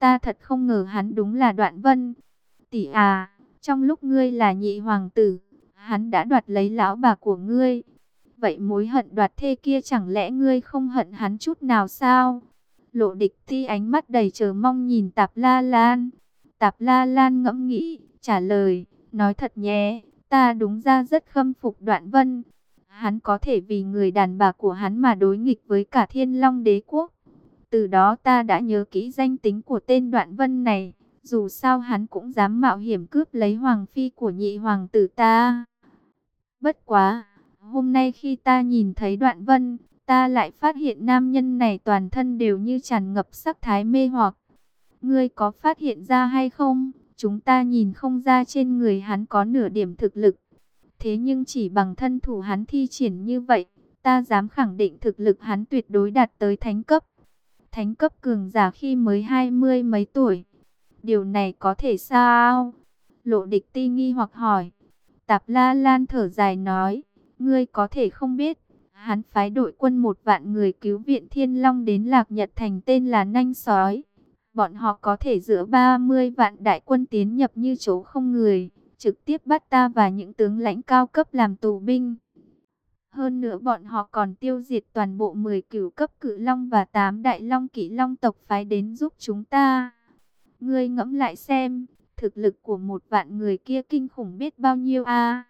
Ta thật không ngờ hắn đúng là đoạn vân. Tỷ à, trong lúc ngươi là nhị hoàng tử, hắn đã đoạt lấy lão bà của ngươi. Vậy mối hận đoạt thê kia chẳng lẽ ngươi không hận hắn chút nào sao? Lộ địch thi ánh mắt đầy chờ mong nhìn tạp la lan. Tạp la lan ngẫm nghĩ, trả lời, nói thật nhé, ta đúng ra rất khâm phục đoạn vân. Hắn có thể vì người đàn bà của hắn mà đối nghịch với cả thiên long đế quốc. Từ đó ta đã nhớ kỹ danh tính của tên đoạn vân này. Dù sao hắn cũng dám mạo hiểm cướp lấy hoàng phi của nhị hoàng tử ta. Bất quá, hôm nay khi ta nhìn thấy đoạn vân, ta lại phát hiện nam nhân này toàn thân đều như tràn ngập sắc thái mê hoặc. Ngươi có phát hiện ra hay không? Chúng ta nhìn không ra trên người hắn có nửa điểm thực lực. Thế nhưng chỉ bằng thân thủ hắn thi triển như vậy, ta dám khẳng định thực lực hắn tuyệt đối đạt tới thánh cấp. Thánh cấp cường giả khi mới hai mươi mấy tuổi. Điều này có thể sao? Lộ địch ti nghi hoặc hỏi. Tạp La Lan thở dài nói, ngươi có thể không biết, hắn phái đội quân một vạn người cứu viện Thiên Long đến Lạc Nhật Thành tên là Nanh Sói. Bọn họ có thể giữa 30 vạn đại quân tiến nhập như chỗ không người, trực tiếp bắt ta và những tướng lãnh cao cấp làm tù binh. Hơn nữa bọn họ còn tiêu diệt toàn bộ 10 cửu cấp cự long và 8 đại long kỵ long tộc phái đến giúp chúng ta. Ngươi ngẫm lại xem, thực lực của một vạn người kia kinh khủng biết bao nhiêu a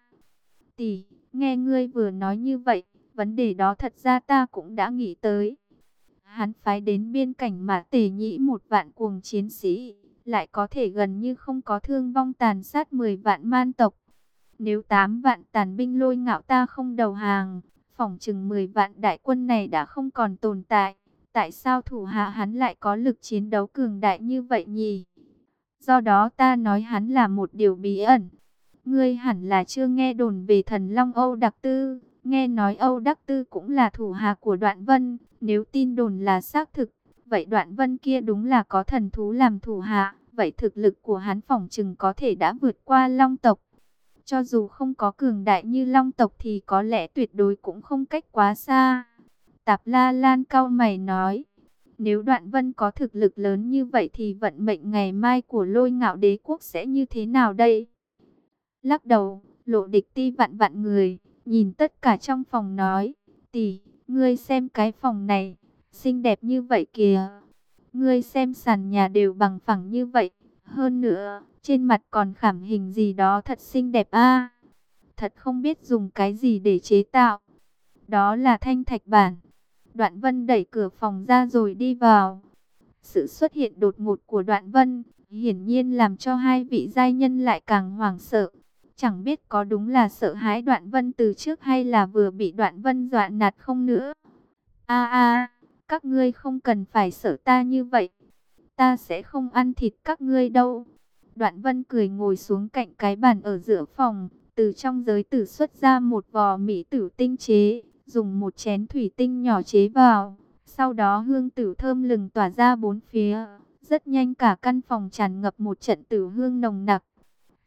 Tỷ, nghe ngươi vừa nói như vậy, vấn đề đó thật ra ta cũng đã nghĩ tới. Hắn phái đến biên cảnh mà tề nhĩ một vạn cuồng chiến sĩ, lại có thể gần như không có thương vong tàn sát 10 vạn man tộc. Nếu 8 vạn tàn binh lôi ngạo ta không đầu hàng, phỏng chừng 10 vạn đại quân này đã không còn tồn tại. Tại sao thủ hạ hắn lại có lực chiến đấu cường đại như vậy nhỉ? Do đó ta nói hắn là một điều bí ẩn. Ngươi hẳn là chưa nghe đồn về thần Long Âu Đặc Tư. Nghe nói Âu Đắc Tư cũng là thủ hạ của Đoạn Vân. Nếu tin đồn là xác thực, vậy Đoạn Vân kia đúng là có thần thú làm thủ hạ. Vậy thực lực của hắn phỏng chừng có thể đã vượt qua Long tộc. Cho dù không có cường đại như Long tộc thì có lẽ tuyệt đối cũng không cách quá xa. Tạp La Lan cao mày nói. Nếu đoạn vân có thực lực lớn như vậy thì vận mệnh ngày mai của lôi ngạo đế quốc sẽ như thế nào đây? Lắc đầu, lộ địch ti vạn vạn người, nhìn tất cả trong phòng nói. Tỷ, ngươi xem cái phòng này, xinh đẹp như vậy kìa. Ngươi xem sàn nhà đều bằng phẳng như vậy. Hơn nữa, trên mặt còn khảm hình gì đó thật xinh đẹp a Thật không biết dùng cái gì để chế tạo. Đó là thanh thạch bản. Đoạn Vân đẩy cửa phòng ra rồi đi vào. Sự xuất hiện đột ngột của Đoạn Vân, hiển nhiên làm cho hai vị giai nhân lại càng hoảng sợ. Chẳng biết có đúng là sợ hãi Đoạn Vân từ trước hay là vừa bị Đoạn Vân dọa nạt không nữa. A a, các ngươi không cần phải sợ ta như vậy. Ta sẽ không ăn thịt các ngươi đâu. Đoạn Vân cười ngồi xuống cạnh cái bàn ở giữa phòng, từ trong giới tử xuất ra một vò mỹ tử tinh chế dùng một chén thủy tinh nhỏ chế vào. Sau đó hương tử thơm lừng tỏa ra bốn phía. Rất nhanh cả căn phòng tràn ngập một trận tử hương nồng nặc.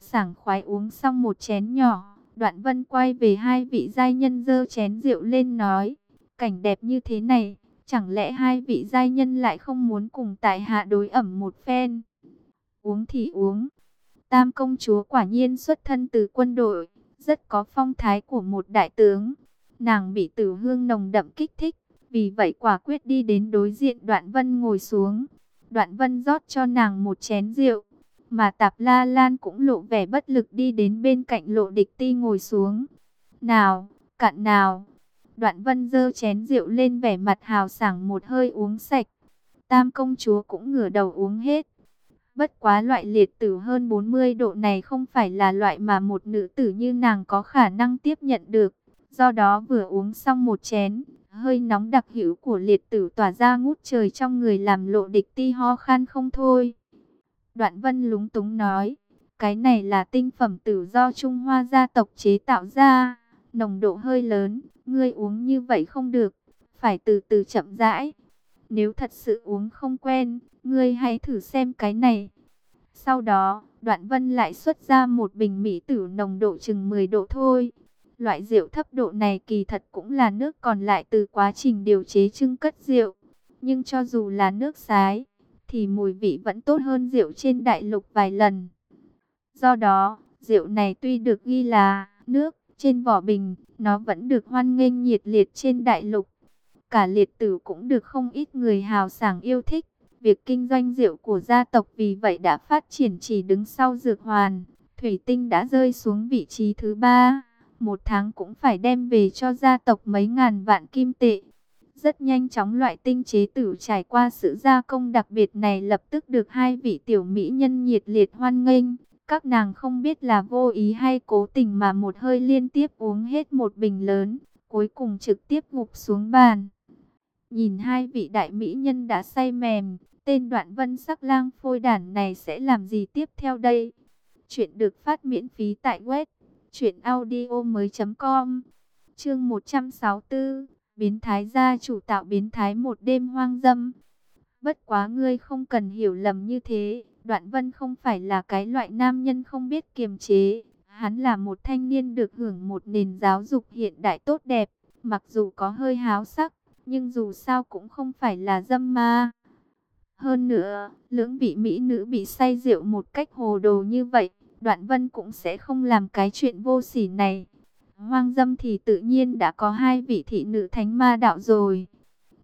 Sảng khoái uống xong một chén nhỏ. Đoạn vân quay về hai vị giai nhân dơ chén rượu lên nói. Cảnh đẹp như thế này, chẳng lẽ hai vị giai nhân lại không muốn cùng tại hạ đối ẩm một phen? Uống thì uống. Tam công chúa quả nhiên xuất thân từ quân đội, rất có phong thái của một đại tướng. Nàng bị tử hương nồng đậm kích thích, vì vậy quả quyết đi đến đối diện Đoạn Vân ngồi xuống. Đoạn Vân rót cho nàng một chén rượu, mà Tạp La Lan cũng lộ vẻ bất lực đi đến bên cạnh lộ địch ti ngồi xuống. Nào, cạn nào. Đoạn Vân dơ chén rượu lên vẻ mặt hào sảng một hơi uống sạch. Tam công chúa cũng ngửa đầu uống hết. Bất quá loại liệt tử hơn 40 độ này không phải là loại mà một nữ tử như nàng có khả năng tiếp nhận được. Do đó vừa uống xong một chén, hơi nóng đặc hữu của liệt tử tỏa ra ngút trời trong người làm lộ địch ti ho khan không thôi. Đoạn vân lúng túng nói, cái này là tinh phẩm tử do Trung Hoa gia tộc chế tạo ra, nồng độ hơi lớn, ngươi uống như vậy không được, phải từ từ chậm rãi. Nếu thật sự uống không quen, ngươi hãy thử xem cái này. Sau đó, đoạn vân lại xuất ra một bình mỹ tử nồng độ chừng 10 độ thôi. Loại rượu thấp độ này kỳ thật cũng là nước còn lại từ quá trình điều chế trưng cất rượu. Nhưng cho dù là nước sái, thì mùi vị vẫn tốt hơn rượu trên đại lục vài lần. Do đó, rượu này tuy được ghi là nước trên vỏ bình, nó vẫn được hoan nghênh nhiệt liệt trên đại lục. Cả liệt tử cũng được không ít người hào sảng yêu thích. Việc kinh doanh rượu của gia tộc vì vậy đã phát triển chỉ đứng sau dược hoàn. Thủy tinh đã rơi xuống vị trí thứ ba. Một tháng cũng phải đem về cho gia tộc mấy ngàn vạn kim tệ. Rất nhanh chóng loại tinh chế tử trải qua sự gia công đặc biệt này lập tức được hai vị tiểu mỹ nhân nhiệt liệt hoan nghênh. Các nàng không biết là vô ý hay cố tình mà một hơi liên tiếp uống hết một bình lớn, cuối cùng trực tiếp gục xuống bàn. Nhìn hai vị đại mỹ nhân đã say mềm, tên đoạn vân sắc lang phôi đản này sẽ làm gì tiếp theo đây? Chuyện được phát miễn phí tại web chuyểnaudio.com Chương 164, biến thái gia chủ tạo biến thái một đêm hoang dâm. Bất quá ngươi không cần hiểu lầm như thế, Đoạn Vân không phải là cái loại nam nhân không biết kiềm chế, hắn là một thanh niên được hưởng một nền giáo dục hiện đại tốt đẹp, mặc dù có hơi háo sắc, nhưng dù sao cũng không phải là dâm ma. Hơn nữa, lưỡng vị mỹ nữ bị say rượu một cách hồ đồ như vậy, Đoạn Vân cũng sẽ không làm cái chuyện vô sỉ này. Hoang dâm thì tự nhiên đã có hai vị thị nữ thánh ma đạo rồi.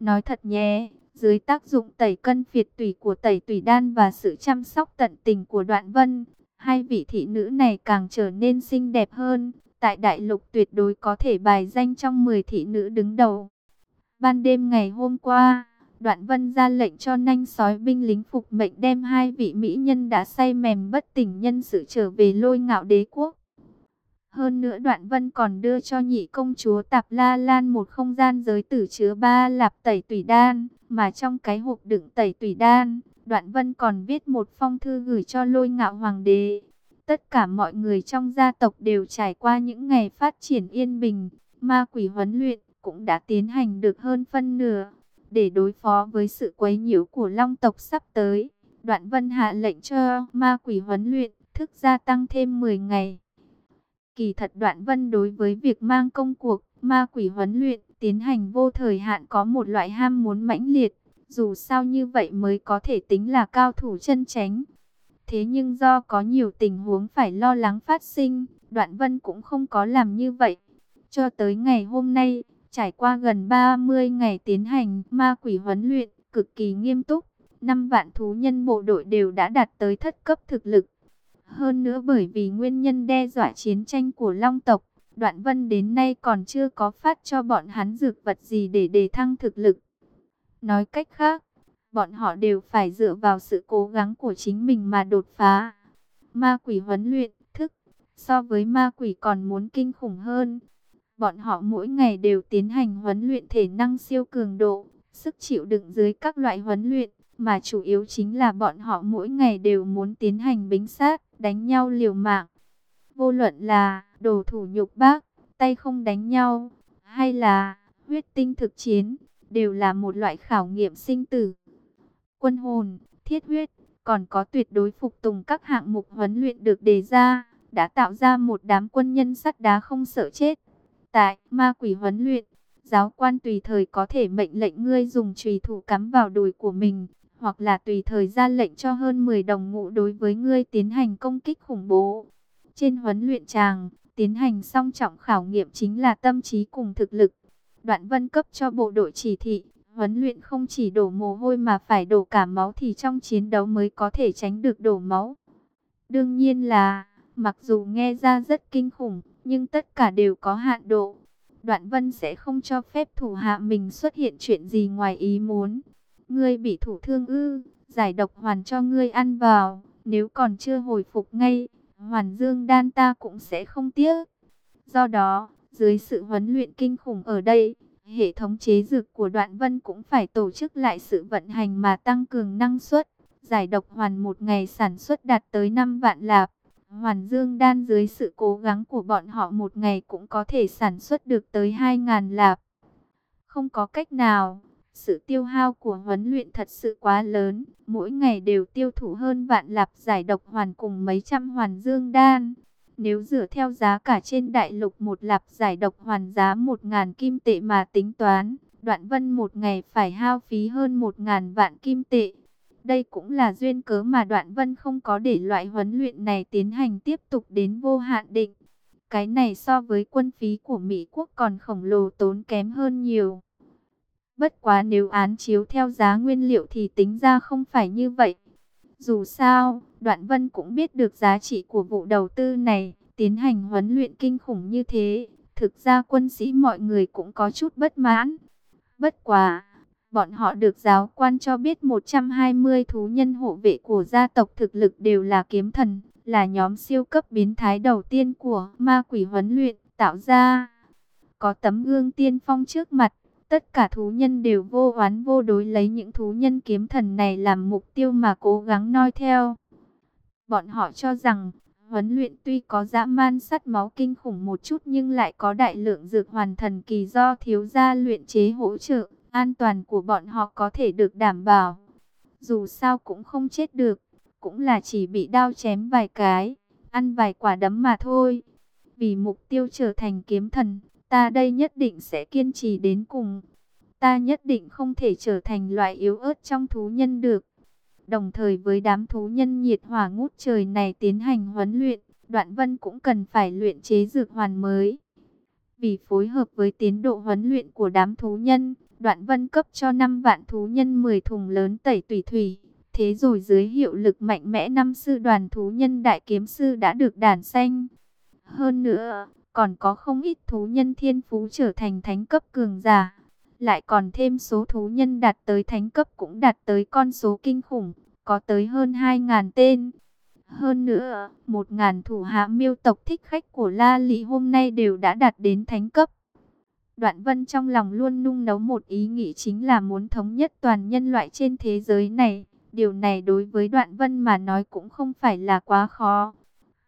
Nói thật nhé, dưới tác dụng tẩy cân phiệt tủy của tẩy tủy đan và sự chăm sóc tận tình của Đoạn Vân, hai vị thị nữ này càng trở nên xinh đẹp hơn. Tại đại lục tuyệt đối có thể bài danh trong 10 thị nữ đứng đầu. Ban đêm ngày hôm qua, Đoạn Vân ra lệnh cho nanh sói binh lính phục mệnh đem hai vị mỹ nhân đã say mềm bất tỉnh nhân sự trở về lôi ngạo đế quốc. Hơn nữa Đoạn Vân còn đưa cho nhị công chúa Tạp La Lan một không gian giới tử chứa ba lạp tẩy tủy đan, mà trong cái hộp đựng tẩy tủy đan, Đoạn Vân còn viết một phong thư gửi cho lôi ngạo hoàng đế. Tất cả mọi người trong gia tộc đều trải qua những ngày phát triển yên bình, ma quỷ huấn luyện cũng đã tiến hành được hơn phân nửa. Để đối phó với sự quấy nhiễu của long tộc sắp tới, Đoạn Vân hạ lệnh cho ma quỷ huấn luyện thức gia tăng thêm 10 ngày. Kỳ thật Đoạn Vân đối với việc mang công cuộc ma quỷ huấn luyện tiến hành vô thời hạn có một loại ham muốn mãnh liệt, dù sao như vậy mới có thể tính là cao thủ chân tránh. Thế nhưng do có nhiều tình huống phải lo lắng phát sinh, Đoạn Vân cũng không có làm như vậy. Cho tới ngày hôm nay, trải qua gần 30 ngày tiến hành ma quỷ huấn luyện, cực kỳ nghiêm túc, năm vạn thú nhân bộ đội đều đã đạt tới thất cấp thực lực. Hơn nữa bởi vì nguyên nhân đe dọa chiến tranh của Long tộc, Đoạn Vân đến nay còn chưa có phát cho bọn hắn dược vật gì để đề thăng thực lực. Nói cách khác, bọn họ đều phải dựa vào sự cố gắng của chính mình mà đột phá. Ma quỷ huấn luyện, thức, so với ma quỷ còn muốn kinh khủng hơn. Bọn họ mỗi ngày đều tiến hành huấn luyện thể năng siêu cường độ, sức chịu đựng dưới các loại huấn luyện, mà chủ yếu chính là bọn họ mỗi ngày đều muốn tiến hành bính sát, đánh nhau liều mạng. Vô luận là đồ thủ nhục bác, tay không đánh nhau, hay là huyết tinh thực chiến, đều là một loại khảo nghiệm sinh tử. Quân hồn, thiết huyết, còn có tuyệt đối phục tùng các hạng mục huấn luyện được đề ra, đã tạo ra một đám quân nhân sắt đá không sợ chết. Tại ma quỷ huấn luyện, giáo quan tùy thời có thể mệnh lệnh ngươi dùng trùy thủ cắm vào đùi của mình, hoặc là tùy thời ra lệnh cho hơn 10 đồng ngũ đối với ngươi tiến hành công kích khủng bố. Trên huấn luyện tràng, tiến hành song trọng khảo nghiệm chính là tâm trí cùng thực lực. Đoạn vân cấp cho bộ đội chỉ thị, huấn luyện không chỉ đổ mồ hôi mà phải đổ cả máu thì trong chiến đấu mới có thể tránh được đổ máu. Đương nhiên là, mặc dù nghe ra rất kinh khủng, nhưng tất cả đều có hạn độ. Đoạn vân sẽ không cho phép thủ hạ mình xuất hiện chuyện gì ngoài ý muốn. Ngươi bị thủ thương ư, giải độc hoàn cho ngươi ăn vào, nếu còn chưa hồi phục ngay, hoàn dương đan ta cũng sẽ không tiếc. Do đó, dưới sự huấn luyện kinh khủng ở đây, hệ thống chế dược của đoạn vân cũng phải tổ chức lại sự vận hành mà tăng cường năng suất. Giải độc hoàn một ngày sản xuất đạt tới 5 vạn lạp. Hoàn dương đan dưới sự cố gắng của bọn họ một ngày cũng có thể sản xuất được tới 2.000 lạp. Không có cách nào, sự tiêu hao của huấn luyện thật sự quá lớn, mỗi ngày đều tiêu thụ hơn vạn lạp giải độc hoàn cùng mấy trăm hoàn dương đan. Nếu dựa theo giá cả trên đại lục một lạp giải độc hoàn giá một ngàn kim tệ mà tính toán, đoạn vân một ngày phải hao phí hơn một ngàn vạn kim tệ. Đây cũng là duyên cớ mà Đoạn Vân không có để loại huấn luyện này tiến hành tiếp tục đến vô hạn định. Cái này so với quân phí của Mỹ quốc còn khổng lồ tốn kém hơn nhiều. Bất quá nếu án chiếu theo giá nguyên liệu thì tính ra không phải như vậy. Dù sao, Đoạn Vân cũng biết được giá trị của vụ đầu tư này, tiến hành huấn luyện kinh khủng như thế. Thực ra quân sĩ mọi người cũng có chút bất mãn. Bất quá, bọn họ được giáo quan cho biết 120 thú nhân hộ vệ của gia tộc thực lực đều là kiếm thần, là nhóm siêu cấp biến thái đầu tiên của ma quỷ huấn luyện tạo ra. Có tấm gương tiên phong trước mặt, tất cả thú nhân đều vô oán vô đối lấy những thú nhân kiếm thần này làm mục tiêu mà cố gắng noi theo. Bọn họ cho rằng, huấn luyện tuy có dã man sắt máu kinh khủng một chút nhưng lại có đại lượng dược hoàn thần kỳ do thiếu gia luyện chế hỗ trợ, an toàn của bọn họ có thể được đảm bảo. Dù sao cũng không chết được, cũng là chỉ bị đao chém vài cái, ăn vài quả đấm mà thôi. Vì mục tiêu trở thành kiếm thần, ta đây nhất định sẽ kiên trì đến cùng. Ta nhất định không thể trở thành loại yếu ớt trong thú nhân được. Đồng thời với đám thú nhân nhiệt hỏa ngút trời này tiến hành huấn luyện, Đoạn Vân cũng cần phải luyện chế dược hoàn mới. Vì phối hợp với tiến độ huấn luyện của đám thú nhân, Đoạn Vân cấp cho 5 vạn thú nhân 10 thùng lớn tẩy tùy thủy. Thế rồi dưới hiệu lực mạnh mẽ năm sư đoàn thú nhân đại kiếm sư đã được đàn xanh. Hơn nữa, còn có không ít thú nhân thiên phú trở thành thánh cấp cường giả. Lại còn thêm số thú nhân đạt tới thánh cấp cũng đạt tới con số kinh khủng, có tới hơn 2.000 tên. Hơn nữa, 1.000 thủ hạ miêu tộc thích khách của La Lý hôm nay đều đã đạt đến thánh cấp. Đoạn vân trong lòng luôn nung nấu một ý nghĩ chính là muốn thống nhất toàn nhân loại trên thế giới này. Điều này đối với đoạn vân mà nói cũng không phải là quá khó.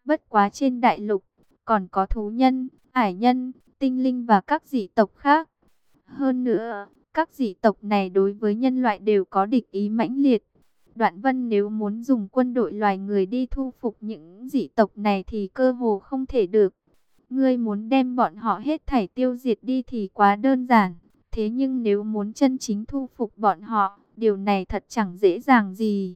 Bất quá trên đại lục, còn có thú nhân, ải nhân, tinh linh và các dị tộc khác. Hơn nữa, các dị tộc này đối với nhân loại đều có địch ý mãnh liệt. Đoạn vân nếu muốn dùng quân đội loài người đi thu phục những dị tộc này thì cơ hồ không thể được. Ngươi muốn đem bọn họ hết thảy tiêu diệt đi thì quá đơn giản. Thế nhưng nếu muốn chân chính thu phục bọn họ, điều này thật chẳng dễ dàng gì.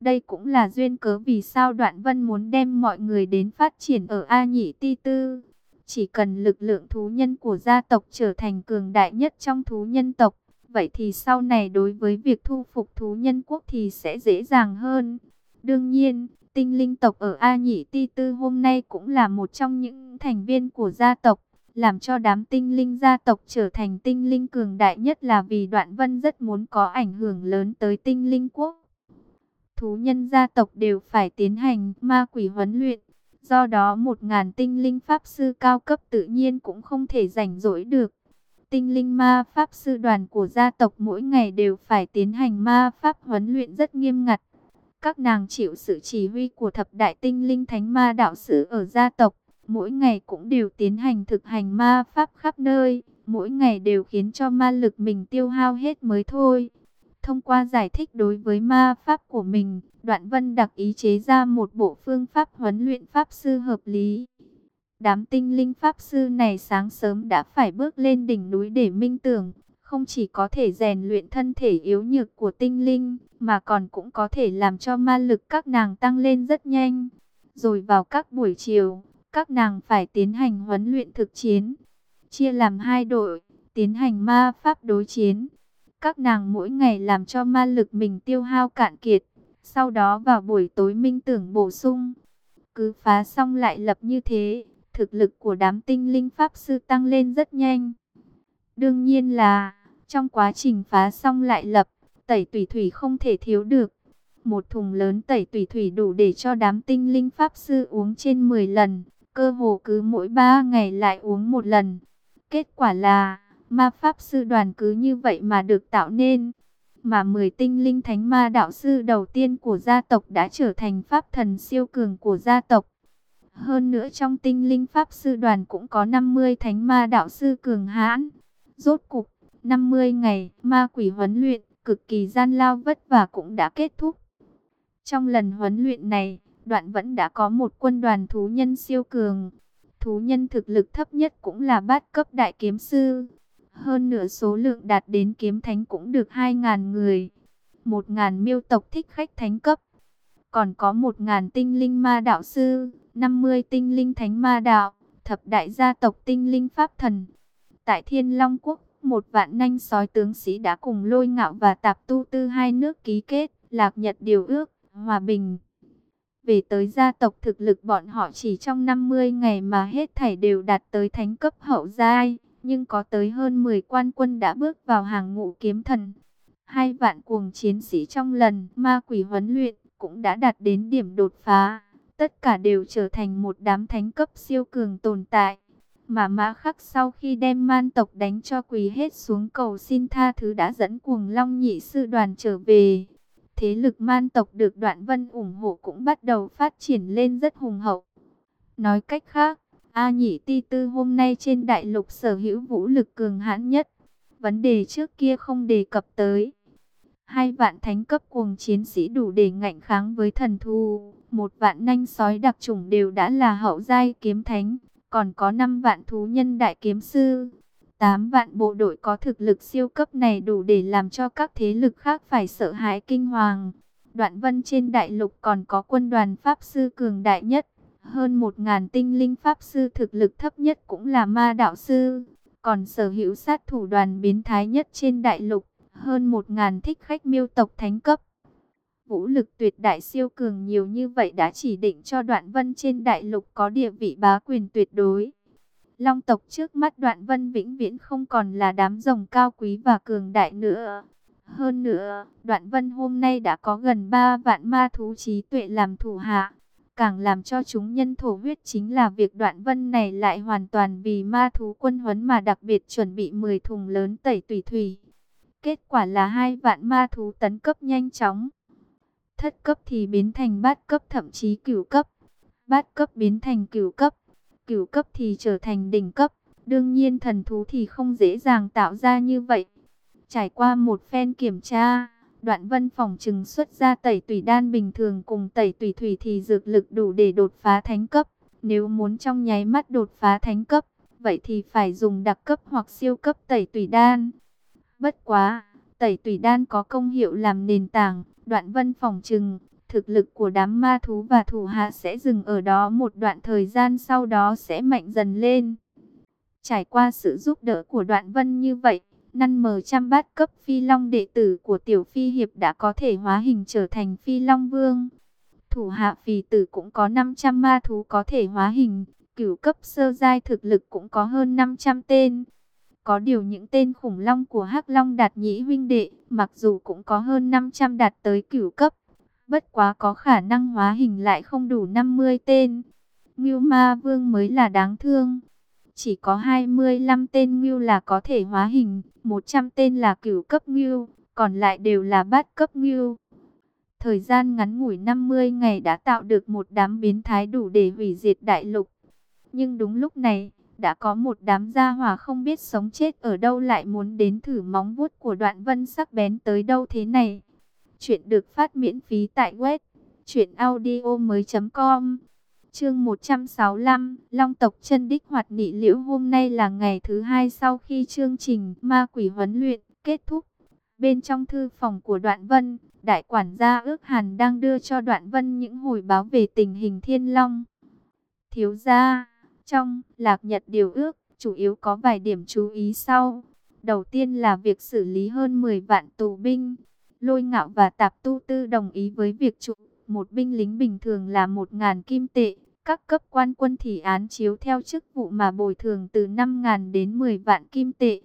Đây cũng là duyên cớ vì sao Đoạn Vân muốn đem mọi người đến phát triển ở A Nhị Ti Tư. Chỉ cần lực lượng thú nhân của gia tộc trở thành cường đại nhất trong thú nhân tộc, vậy thì sau này đối với việc thu phục thú nhân quốc thì sẽ dễ dàng hơn. Đương nhiên, tinh linh tộc ở A Nhị Ti Tư hôm nay cũng là một trong những thành viên của gia tộc, làm cho đám tinh linh gia tộc trở thành tinh linh cường đại nhất là vì Đoạn Vân rất muốn có ảnh hưởng lớn tới tinh linh quốc. Thú nhân gia tộc đều phải tiến hành ma quỷ huấn luyện, do đó một ngàn tinh linh pháp sư cao cấp tự nhiên cũng không thể rảnh rỗi được. Tinh linh ma pháp sư đoàn của gia tộc mỗi ngày đều phải tiến hành ma pháp huấn luyện rất nghiêm ngặt. Các nàng chịu sự chỉ huy của thập đại tinh linh thánh ma đạo sử ở gia tộc, mỗi ngày cũng đều tiến hành thực hành ma pháp khắp nơi, mỗi ngày đều khiến cho ma lực mình tiêu hao hết mới thôi. Thông qua giải thích đối với ma pháp của mình, Đoạn Vân đặc ý chế ra một bộ phương pháp huấn luyện pháp sư hợp lý. Đám tinh linh pháp sư này sáng sớm đã phải bước lên đỉnh núi để minh tưởng, không chỉ có thể rèn luyện thân thể yếu nhược của tinh linh, mà còn cũng có thể làm cho ma lực các nàng tăng lên rất nhanh. Rồi vào các buổi chiều, các nàng phải tiến hành huấn luyện thực chiến, chia làm hai đội, tiến hành ma pháp đối chiến. Các nàng mỗi ngày làm cho ma lực mình tiêu hao cạn kiệt, sau đó vào buổi tối minh tưởng bổ sung. Cứ phá xong lại lập như thế, thực lực của đám tinh linh pháp sư tăng lên rất nhanh. Đương nhiên là, trong quá trình phá xong lại lập, tẩy tùy thủy không thể thiếu được. Một thùng lớn tẩy tùy thủy đủ để cho đám tinh linh pháp sư uống trên 10 lần, cơ hồ cứ mỗi 3 ngày lại uống một lần. Kết quả là, ma pháp sư đoàn cứ như vậy mà được tạo nên. Mà 10 tinh linh thánh ma đạo sư đầu tiên của gia tộc đã trở thành pháp thần siêu cường của gia tộc. Hơn nữa trong tinh linh pháp sư đoàn cũng có 50 thánh ma đạo sư cường hãn. Rốt cục, 50 ngày ma quỷ huấn luyện, cực kỳ gian lao vất vả cũng đã kết thúc. Trong lần huấn luyện này, đoạn vẫn đã có một quân đoàn thú nhân siêu cường. Thú nhân thực lực thấp nhất cũng là bát cấp đại kiếm sư. Hơn nửa số lượng đạt đến kiếm thánh cũng được 2.000 người. một ngàn miêu tộc thích khách thánh cấp, còn có một ngàn tinh linh ma đạo sư, 50 tinh linh thánh ma đạo, thập đại gia tộc tinh linh pháp thần. Tại Thiên Long Quốc, một vạn nanh sói tướng sĩ đã cùng lôi ngạo và tạp tu tư hai nước ký kết, lạc nhật điều ước, hòa bình. Về tới gia tộc thực lực bọn họ chỉ trong 50 ngày mà hết thảy đều đạt tới thánh cấp hậu giai, nhưng có tới hơn 10 quan quân đã bước vào hàng ngũ kiếm thần. Hai vạn cuồng chiến sĩ trong lần ma quỷ huấn luyện cũng đã đạt đến điểm đột phá, tất cả đều trở thành một đám thánh cấp siêu cường tồn tại. Mà mã khắc sau khi đem man tộc đánh cho quỳ hết xuống cầu xin tha thứ đã dẫn cuồng long nhị sư đoàn trở về. Thế lực man tộc được đoạn vân ủng hộ cũng bắt đầu phát triển lên rất hùng hậu. Nói cách khác, A nhị ti tư hôm nay trên đại lục sở hữu vũ lực cường hãn nhất. Vấn đề trước kia không đề cập tới. Hai vạn thánh cấp cuồng chiến sĩ đủ để ngạnh kháng với thần thu. Một vạn nanh sói đặc trùng đều đã là hậu giai kiếm thánh. Còn có 5 vạn thú nhân đại kiếm sư. 8 vạn bộ đội có thực lực siêu cấp này đủ để làm cho các thế lực khác phải sợ hãi kinh hoàng. Đoạn vân trên đại lục còn có quân đoàn Pháp Sư cường đại nhất. Hơn 1.000 tinh linh Pháp Sư thực lực thấp nhất cũng là ma đạo sư. Còn sở hữu sát thủ đoàn biến thái nhất trên đại lục. Hơn 1.000 thích khách miêu tộc thánh cấp. Vũ lực tuyệt đại siêu cường nhiều như vậy đã chỉ định cho đoạn vân trên đại lục có địa vị bá quyền tuyệt đối. Long tộc trước mắt đoạn vân vĩnh viễn không còn là đám rồng cao quý và cường đại nữa. Hơn nữa, đoạn vân hôm nay đã có gần 3 vạn ma thú trí tuệ làm thủ hạ. Càng làm cho chúng nhân thổ huyết chính là việc đoạn vân này lại hoàn toàn vì ma thú quân huấn mà đặc biệt chuẩn bị 10 thùng lớn tẩy tùy thủy. Kết quả là hai vạn ma thú tấn cấp nhanh chóng. Thất cấp thì biến thành bát cấp thậm chí cửu cấp. Bát cấp biến thành cửu cấp cửu cấp thì trở thành đỉnh cấp. Đương nhiên thần thú thì không dễ dàng tạo ra như vậy. Trải qua một phen kiểm tra, đoạn vân phòng trừng xuất ra tẩy tùy đan bình thường cùng tẩy tùy thủy thì dược lực đủ để đột phá thánh cấp. Nếu muốn trong nháy mắt đột phá thánh cấp, vậy thì phải dùng đặc cấp hoặc siêu cấp tẩy tùy đan. Bất quá, tẩy tùy đan có công hiệu làm nền tảng, đoạn vân phòng trừng, thực lực của đám ma thú và thủ hạ sẽ dừng ở đó một đoạn thời gian sau đó sẽ mạnh dần lên. Trải qua sự giúp đỡ của đoạn vân như vậy, năn mờ trăm bát cấp phi long đệ tử của tiểu phi hiệp đã có thể hóa hình trở thành phi long vương. Thủ hạ phi tử cũng có 500 ma thú có thể hóa hình, cửu cấp sơ giai thực lực cũng có hơn 500 tên. Có điều những tên khủng long của hắc Long đạt nhĩ huynh đệ, mặc dù cũng có hơn 500 đạt tới cửu cấp, Bất quá có khả năng hóa hình lại không đủ 50 tên. Ngưu Ma Vương mới là đáng thương. Chỉ có 25 tên Ngưu là có thể hóa hình, 100 tên là cửu cấp Ngưu, còn lại đều là bát cấp Ngưu. Thời gian ngắn ngủi 50 ngày đã tạo được một đám biến thái đủ để hủy diệt đại lục. Nhưng đúng lúc này, đã có một đám gia hỏa không biết sống chết ở đâu lại muốn đến thử móng vuốt của đoạn vân sắc bén tới đâu thế này. Chuyện được phát miễn phí tại web truyệnaudiomoi.com. Chương 165, Long tộc chân đích hoạt nị liễu hôm nay là ngày thứ hai sau khi chương trình ma quỷ huấn luyện kết thúc. Bên trong thư phòng của Đoạn Vân, đại quản gia ước hàn đang đưa cho Đoạn Vân những hồi báo về tình hình Thiên Long. Thiếu gia, trong lạc nhật điều ước, chủ yếu có vài điểm chú ý sau. Đầu tiên là việc xử lý hơn 10 vạn tù binh. Lôi ngạo và tạp tu tư đồng ý với việc trụ một binh lính bình thường là một ngàn kim tệ. Các cấp quan quân thì án chiếu theo chức vụ mà bồi thường từ 5.000 đến 10 vạn kim tệ.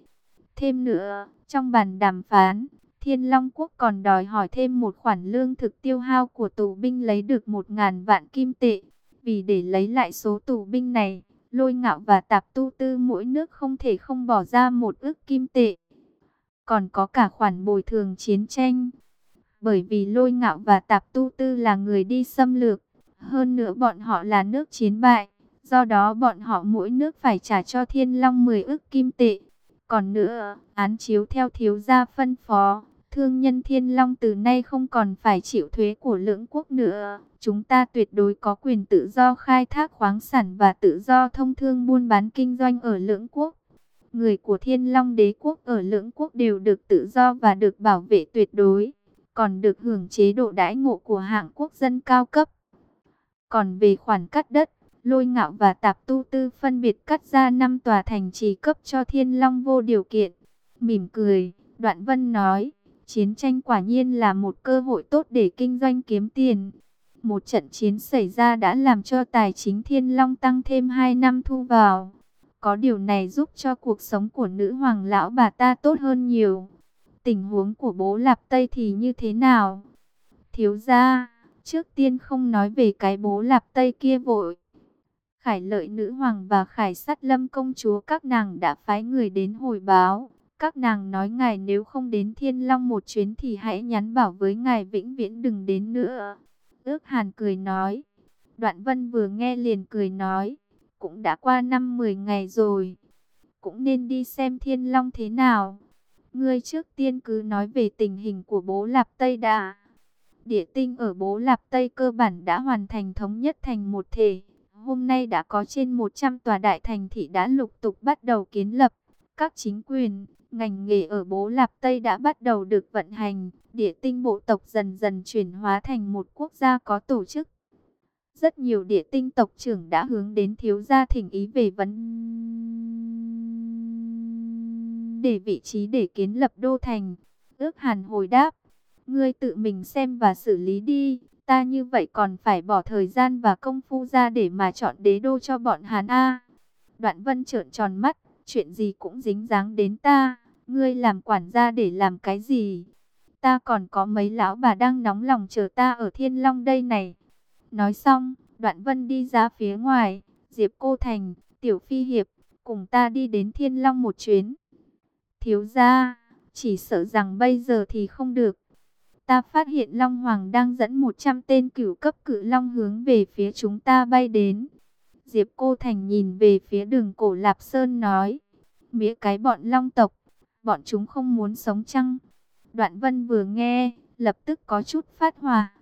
Thêm nữa, trong bàn đàm phán, Thiên Long Quốc còn đòi hỏi thêm một khoản lương thực tiêu hao của tù binh lấy được 1.000 vạn kim tệ. Vì để lấy lại số tù binh này, lôi ngạo và tạp tu tư mỗi nước không thể không bỏ ra một ước kim tệ còn có cả khoản bồi thường chiến tranh. Bởi vì lôi ngạo và tạp tu tư là người đi xâm lược, hơn nữa bọn họ là nước chiến bại, do đó bọn họ mỗi nước phải trả cho thiên long 10 ức kim tệ. Còn nữa, án chiếu theo thiếu gia phân phó, thương nhân thiên long từ nay không còn phải chịu thuế của lưỡng quốc nữa. Chúng ta tuyệt đối có quyền tự do khai thác khoáng sản và tự do thông thương buôn bán kinh doanh ở lưỡng quốc. Người của Thiên Long Đế quốc ở lưỡng quốc đều được tự do và được bảo vệ tuyệt đối. còn được hưởng chế độ đãi ngộ của hạng quốc dân cao cấp. Còn về khoản cắt đất, lôi ngạo và tạp tu tư phân biệt cắt ra năm tòa thành trì cấp cho thiên long vô điều kiện. Mỉm cười, đoạn vân nói, chiến tranh quả nhiên là một cơ hội tốt để kinh doanh kiếm tiền. Một trận chiến xảy ra đã làm cho tài chính thiên long tăng thêm 2 năm thu vào. Có điều này giúp cho cuộc sống của nữ hoàng lão bà ta tốt hơn nhiều. Tình huống của bố Lạp Tây thì như thế nào? Thiếu gia, trước tiên không nói về cái bố Lạp Tây kia vội. Khải lợi nữ hoàng và khải sát lâm công chúa các nàng đã phái người đến hồi báo. Các nàng nói ngài nếu không đến Thiên Long một chuyến thì hãy nhắn bảo với ngài vĩnh viễn đừng đến nữa. Ước hàn cười nói. Đoạn vân vừa nghe liền cười nói. Cũng đã qua năm 10 ngày rồi. Cũng nên đi xem Thiên Long thế nào. Ngươi trước tiên cứ nói về tình hình của bố Lạp Tây đã. Địa tinh ở bố Lạp Tây cơ bản đã hoàn thành thống nhất thành một thể. Hôm nay đã có trên 100 tòa đại thành thị đã lục tục bắt đầu kiến lập. Các chính quyền, ngành nghề ở bố Lạp Tây đã bắt đầu được vận hành. Địa tinh bộ tộc dần dần chuyển hóa thành một quốc gia có tổ chức. Rất nhiều địa tinh tộc trưởng đã hướng đến thiếu gia thỉnh ý về vấn đề vị trí để kiến lập đô thành. Ước hàn hồi đáp, ngươi tự mình xem và xử lý đi. Ta như vậy còn phải bỏ thời gian và công phu ra để mà chọn đế đô cho bọn Hán A. Đoạn vân trợn tròn mắt, chuyện gì cũng dính dáng đến ta. Ngươi làm quản gia để làm cái gì? Ta còn có mấy lão bà đang nóng lòng chờ ta ở Thiên Long đây này. Nói xong, đoạn vân đi ra phía ngoài. Diệp Cô Thành, Tiểu Phi Hiệp, cùng ta đi đến Thiên Long một chuyến. Thiếu gia, chỉ sợ rằng bây giờ thì không được. Ta phát hiện Long Hoàng đang dẫn 100 tên cửu cấp cự long hướng về phía chúng ta bay đến. Diệp Cô Thành nhìn về phía đường cổ Lạp Sơn nói. Mía cái bọn long tộc, bọn chúng không muốn sống chăng? Đoạn vân vừa nghe, lập tức có chút phát hòa.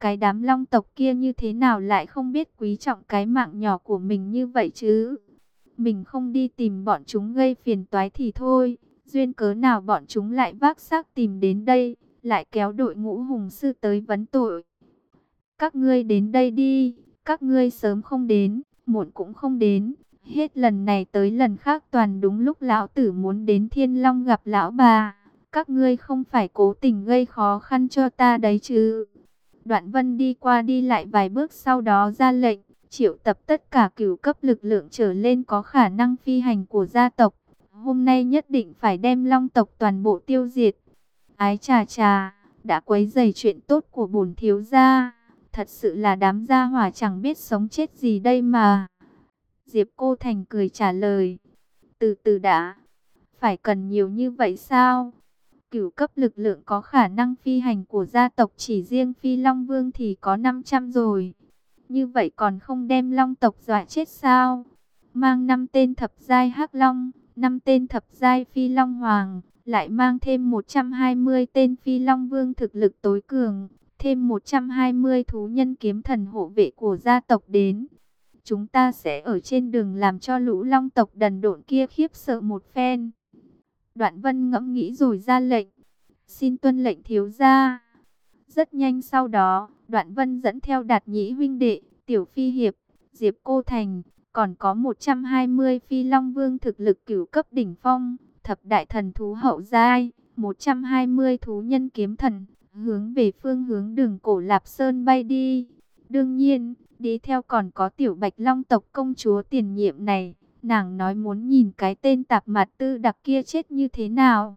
Cái đám long tộc kia như thế nào lại không biết quý trọng cái mạng nhỏ của mình như vậy chứ? Mình không đi tìm bọn chúng gây phiền toái thì thôi. Duyên cớ nào bọn chúng lại vác xác tìm đến đây? lại kéo đội ngũ hùng sư tới vấn tội. Các ngươi đến đây đi, các ngươi sớm không đến, muộn cũng không đến. Hết lần này tới lần khác toàn đúng lúc lão tử muốn đến thiên long gặp lão bà. Các ngươi không phải cố tình gây khó khăn cho ta đấy chứ. Đoạn vân đi qua đi lại vài bước sau đó ra lệnh, triệu tập tất cả cửu cấp lực lượng trở lên có khả năng phi hành của gia tộc. Hôm nay nhất định phải đem long tộc toàn bộ tiêu diệt. Ái trà trà, đã quấy dày chuyện tốt của bổn thiếu gia. Thật sự là đám gia hỏa chẳng biết sống chết gì đây mà. Diệp Cô Thành cười trả lời. Từ từ đã, phải cần nhiều như vậy sao? Cửu cấp lực lượng có khả năng phi hành của gia tộc chỉ riêng Phi Long Vương thì có 500 rồi. Như vậy còn không đem Long tộc dọa chết sao? Mang 5 tên thập giai hắc Long, 5 tên thập giai Phi Long Hoàng, lại mang thêm 120 tên phi long vương thực lực tối cường, thêm 120 thú nhân kiếm thần hộ vệ của gia tộc đến. Chúng ta sẽ ở trên đường làm cho lũ long tộc đần độn kia khiếp sợ một phen. Đoạn vân ngẫm nghĩ rồi ra lệnh. Xin tuân lệnh thiếu gia. Rất nhanh sau đó, đoạn vân dẫn theo đạt nhĩ huynh đệ, tiểu phi hiệp, diệp cô thành, còn có 120 phi long vương thực lực cửu cấp đỉnh phong, thập đại thần thú hậu giai, 120 thú nhân kiếm thần, hướng về phương hướng đường cổ Lạp Sơn bay đi. Đương nhiên, đi theo còn có tiểu bạch long tộc công chúa tiền nhiệm này, nàng nói muốn nhìn cái tên tạp mặt tư đặc kia chết như thế nào.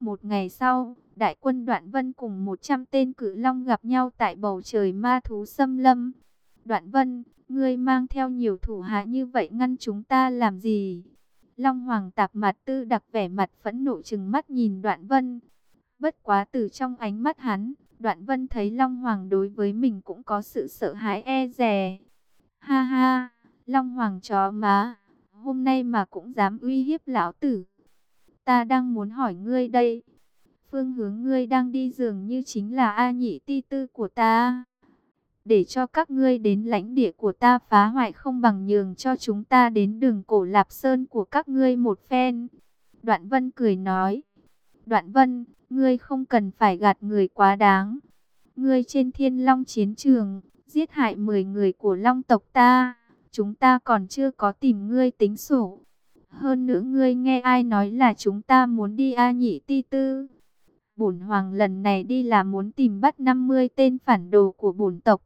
Một ngày sau, đại quân Đoạn Vân cùng 100 tên cử long gặp nhau tại bầu trời ma thú xâm lâm. Đoạn Vân, ngươi mang theo nhiều thủ hạ như vậy ngăn chúng ta làm gì? Long Hoàng tạp mặt tư đặc vẻ mặt phẫn nộ chừng mắt nhìn Đoạn Vân. Bất quá từ trong ánh mắt hắn, Đoạn Vân thấy Long Hoàng đối với mình cũng có sự sợ hãi e dè. Ha ha, Long Hoàng chó má, hôm nay mà cũng dám uy hiếp lão tử. Ta đang muốn hỏi ngươi đây, phương hướng ngươi đang đi dường như chính là A nhị ti tư của ta để cho các ngươi đến lãnh địa của ta phá hoại không bằng nhường cho chúng ta đến đường cổ Lạp Sơn của các ngươi một phen. Đoạn Vân cười nói, Đoạn vân, ngươi không cần phải gạt người quá đáng. Ngươi trên thiên long chiến trường, giết hại 10 người của long tộc ta. Chúng ta còn chưa có tìm ngươi tính sổ. Hơn nữa ngươi nghe ai nói là chúng ta muốn đi A nhị ti tư. Bổn hoàng lần này đi là muốn tìm bắt 50 tên phản đồ của bổn tộc.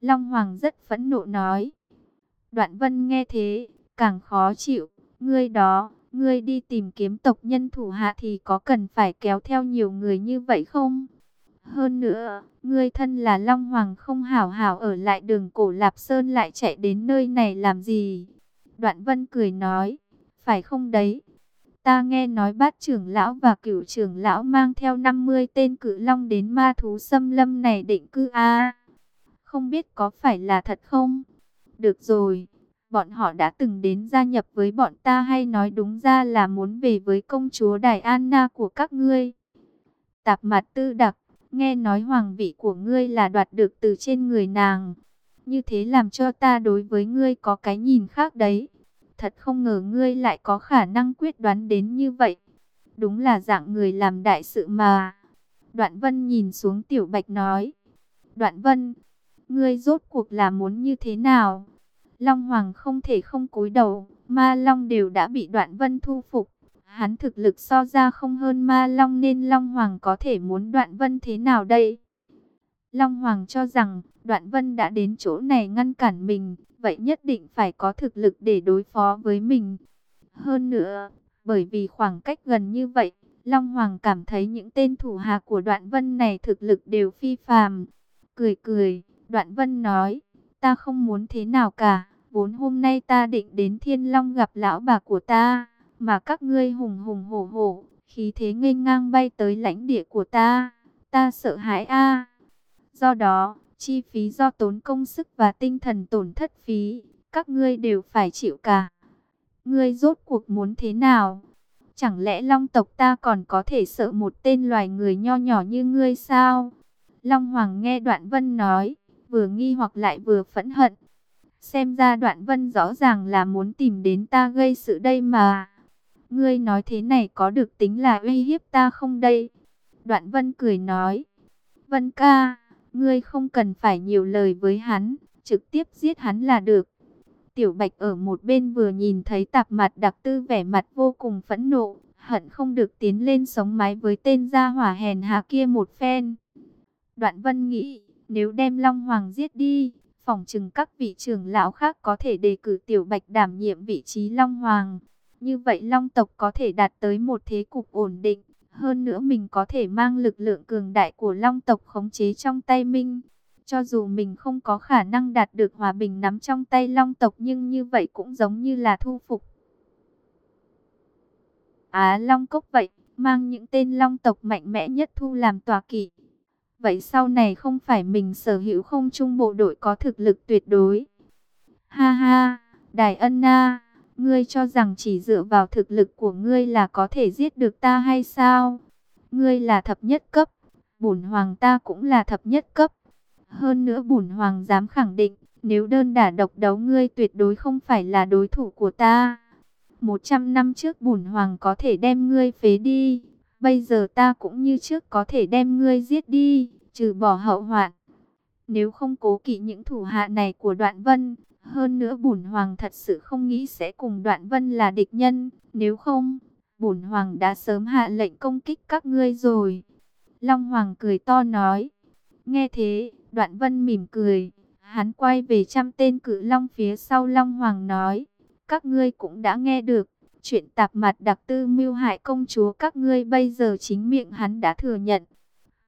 Long hoàng rất phẫn nộ nói. Đoạn vân nghe thế, càng khó chịu. Ngươi đó, ngươi đi tìm kiếm tộc nhân thủ hạ thì có cần phải kéo theo nhiều người như vậy không? Hơn nữa, ngươi thân là Long Hoàng không hảo hảo ở lại đường cổ Lạp Sơn lại chạy đến nơi này làm gì? Đoạn Vân cười nói, phải không đấy? Ta nghe nói bát trưởng lão và cửu trưởng lão mang theo 50 tên cử long đến ma thú xâm lâm này định cư a Không biết có phải là thật không? Được rồi, bọn họ đã từng đến gia nhập với bọn ta hay nói đúng ra là muốn về với công chúa Đài Anna của các ngươi. Tạp mặt tư đặc, nghe nói hoàng vị của ngươi là đoạt được từ trên người nàng. Như thế làm cho ta đối với ngươi có cái nhìn khác đấy. Thật không ngờ ngươi lại có khả năng quyết đoán đến như vậy. Đúng là dạng người làm đại sự mà. Đoạn vân nhìn xuống tiểu bạch nói. Đoạn vân, ngươi rốt cuộc là muốn như thế nào? Long Hoàng không thể không cúi đầu, Ma Long đều đã bị Đoạn Vân thu phục. Hắn thực lực so ra không hơn Ma Long nên Long Hoàng có thể muốn Đoạn Vân thế nào đây? Long Hoàng cho rằng Đoạn Vân đã đến chỗ này ngăn cản mình, vậy nhất định phải có thực lực để đối phó với mình. Hơn nữa, bởi vì khoảng cách gần như vậy, Long Hoàng cảm thấy những tên thủ hạ của Đoạn Vân này thực lực đều phi phàm. Cười cười, Đoạn Vân nói, ta không muốn thế nào cả, vốn hôm nay ta định đến Thiên Long gặp lão bà của ta, mà các ngươi hùng hùng hổ hổ, khí thế nghênh ngang bay tới lãnh địa của ta, ta sợ hãi a. Do đó, chi phí do tốn công sức và tinh thần tổn thất phí, các ngươi đều phải chịu cả. Ngươi rốt cuộc muốn thế nào? Chẳng lẽ long tộc ta còn có thể sợ một tên loài người nho nhỏ như ngươi sao? Long Hoàng nghe Đoạn Vân nói, vừa nghi hoặc lại vừa phẫn hận. Xem ra Đoạn Vân rõ ràng là muốn tìm đến ta gây sự đây mà. Ngươi nói thế này có được tính là uy hiếp ta không đây? Đoạn Vân cười nói. Vân ca, ngươi không cần phải nhiều lời với hắn, trực tiếp giết hắn là được. Tiểu Bạch ở một bên vừa nhìn thấy tạp mặt đặc tư vẻ mặt vô cùng phẫn nộ, hận không được tiến lên sống mái với tên gia hỏa hèn hạ kia một phen. Đoạn Vân nghĩ, nếu đem Long Hoàng giết đi, phòng chừng các vị trưởng lão khác có thể đề cử Tiểu Bạch đảm nhiệm vị trí Long Hoàng. Như vậy Long tộc có thể đạt tới một thế cục ổn định. Hơn nữa mình có thể mang lực lượng cường đại của Long tộc khống chế trong tay minh Cho dù mình không có khả năng đạt được hòa bình nắm trong tay Long tộc nhưng như vậy cũng giống như là thu phục. Á Long Cốc vậy, mang những tên Long tộc mạnh mẽ nhất thu làm tòa kỵ. Vậy sau này không phải mình sở hữu không trung bộ đội có thực lực tuyệt đối. Ha ha, Đài Ân Na, ngươi cho rằng chỉ dựa vào thực lực của ngươi là có thể giết được ta hay sao? Ngươi là thập nhất cấp, bổn hoàng ta cũng là thập nhất cấp. Hơn nữa bổn hoàng dám khẳng định, nếu đơn đả độc đấu ngươi tuyệt đối không phải là đối thủ của ta. Một trăm năm trước bổn hoàng có thể đem ngươi phế đi, Bây giờ ta cũng như trước có thể đem ngươi giết đi, trừ bỏ hậu hoạn. Nếu không cố kỵ những thủ hạ này của đoạn vân, hơn nữa bổn hoàng thật sự không nghĩ sẽ cùng đoạn vân là địch nhân. Nếu không, bổn hoàng đã sớm hạ lệnh công kích các ngươi rồi. Long hoàng cười to nói. Nghe thế, đoạn vân mỉm cười. Hắn quay về trăm tên cử long phía sau Long Hoàng nói. Các ngươi cũng đã nghe được. Chuyện tạp mặt đặc tư mưu hại công chúa các ngươi bây giờ chính miệng hắn đã thừa nhận.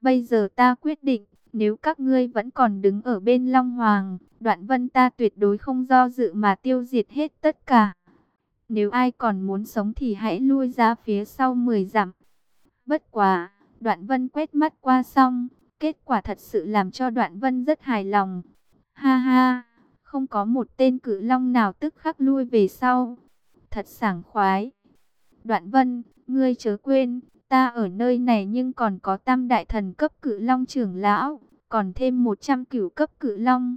Bây giờ ta quyết định, nếu các ngươi vẫn còn đứng ở bên Long Hoàng, đoạn vân ta tuyệt đối không do dự mà tiêu diệt hết tất cả. Nếu ai còn muốn sống thì hãy lui ra phía sau 10 dặm. Bất quá, đoạn vân quét mắt qua xong, kết quả thật sự làm cho đoạn vân rất hài lòng. Ha ha, không có một tên cử long nào tức khắc lui về sau thật sảng khoái. Đoạn vân, ngươi chớ quên, ta ở nơi này nhưng còn có tam đại thần cấp cự long trưởng lão, còn thêm 100 cửu cấp cự long.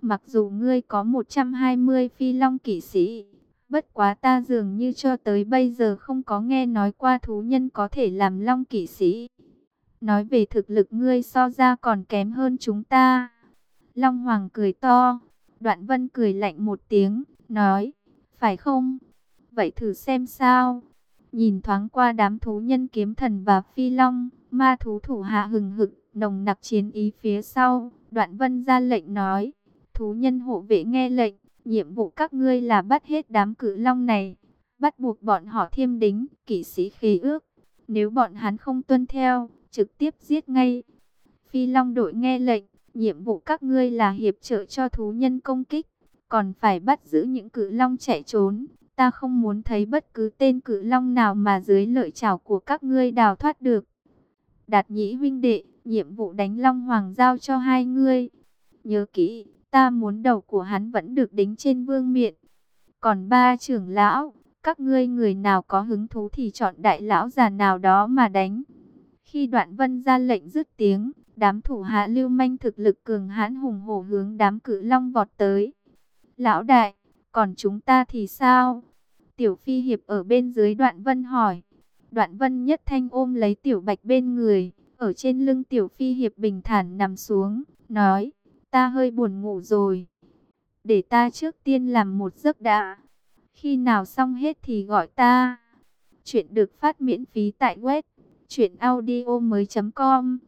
Mặc dù ngươi có 120 phi long kỵ sĩ, Bất quá ta dường như cho tới bây giờ không có nghe nói qua thú nhân có thể làm long kỵ sĩ. Nói về thực lực ngươi so ra còn kém hơn chúng ta. Long Hoàng cười to. Đoạn Vân cười lạnh một tiếng, nói, phải không? Vậy thử xem sao. Nhìn thoáng qua đám thú nhân kiếm thần và phi long, ma thú thủ hạ hừng hực, nồng nặc chiến ý phía sau. Đoạn Vân ra lệnh nói, thú nhân hộ vệ nghe lệnh, nhiệm vụ các ngươi là bắt hết đám cử long này, bắt buộc bọn họ thiêm đính, kỵ sĩ khí ước. Nếu bọn hắn không tuân theo, trực tiếp giết ngay. Phi Long đội nghe lệnh, nhiệm vụ các ngươi là hiệp trợ cho thú nhân công kích, còn phải bắt giữ những cự long chạy trốn. Ta không muốn thấy bất cứ tên cự long nào mà dưới lợi chảo của các ngươi đào thoát được. Đạt nhĩ huynh đệ, nhiệm vụ đánh long hoàng giao cho hai ngươi. Nhớ kỹ, ta muốn đầu của hắn vẫn được đính trên vương miện. Còn ba trưởng lão, các ngươi người nào có hứng thú thì chọn đại lão già nào đó mà đánh. Khi đoạn vân ra lệnh dứt tiếng, đám thủ hạ lưu manh thực lực cường hãn hùng hổ hướng đám cự long vọt tới. Lão đại, còn chúng ta thì sao? Tiểu phi hiệp ở bên dưới đoạn vân hỏi. Đoạn vân nhất thanh ôm lấy tiểu bạch bên người, ở trên lưng tiểu phi hiệp bình thản nằm xuống, nói, ta hơi buồn ngủ rồi. Để ta trước tiên làm một giấc đã. Khi nào xong hết thì gọi ta. Chuyện được phát miễn phí tại web truyệnaudio mới.com,